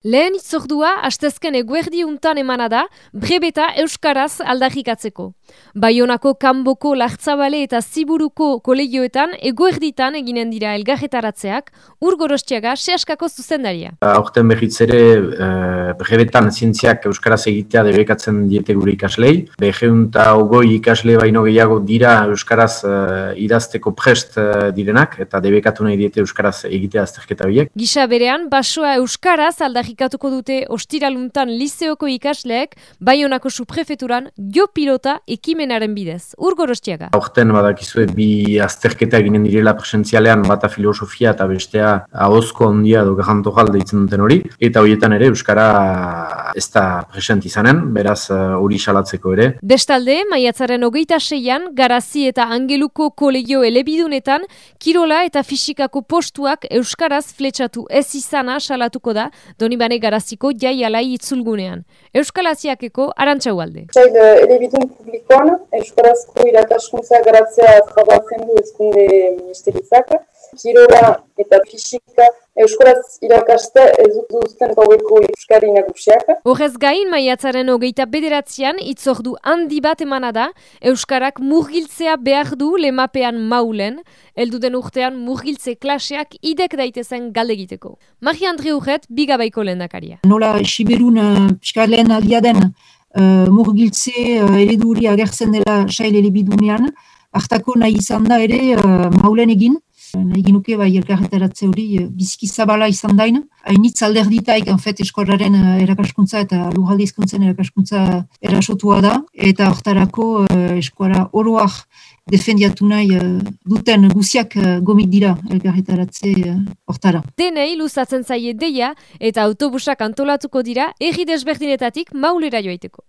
Lehen itzordua, astezken eguerdi untan emana da, brebeta Euskaraz aldarrikatzeko. Baionako kanboko lartzabale eta ziburuko kolegioetan eguerditan eginen dira elgarretaratzeak, urgorostiaga sehaskako zuzendaria. Aurten behitz ere, e, brebetan zientziak Euskaraz egitea debekatzen diete gure ikaslei. Beheunta ogoi ikasle baino gehiago dira Euskaraz e, idazteko prest e, direnak, eta debekatu nahi diete Euskaraz egitea azterketa biek. Gisa berean, basoa Euskaraz aldarrikatuko dute ostiraluntan liseoko ikasleek Baionako suprefeturan jo pilota ekimenaren bidez. Urgorostiaga. Horten badakizue bi azterketa eginen direla presentzialean bata filosofia eta bestea ahozko ondia do garantogal deitzen duten hori. Eta horietan ere Euskara ez da present izanen, beraz eh, hori uh, salatzeko ere. Bestalde, maiatzaren hogeita seian, garazi eta angeluko kolegio elebidunetan, kirola eta fisikako postuak Euskaraz fletsatu ez izana salatuko da, doni bane garaziko jai alai itzulgunean. Euskal Aziakeko arantxau alde. Zail, elebidun publikoan, Euskarazko irakaskuntza garatzea trabatzen du ezkunde ministeritzak. Kirola eta fisika Euskaraz irakaste ez duzten gaueko Euskari nagusiak. Horrez gain, maiatzaren hogeita bederatzean, itzordu handi bat emana da, Euskarak murgiltzea behar du lemapean maulen, elduden urtean murgiltze klaseak idek daitezen galdegiteko. Mari Andri Urret, bigabaiko lehen dakaria. Nola, Siberun, uh, lehen aliaden, uh, murgiltze uh, ereduri agertzen dela sail elebidunean, hartako nahi izan da ere uh, maulen egin, nahi ginuke bai elkarretaratze hori eh, biziki zabala izan dain. Hainitz alderditaik anfet eskorraren eh, erakaskuntza eta lujaldi izkuntzen erakaskuntza erasotua da. Eta hortarako eh, eskuara oroak defendiatu nahi duten guziak gomit dira elkarretaratze hortara. Denei luzatzen zaie deia eta autobusak antolatuko dira erri desberdinetatik maulera joaiteko.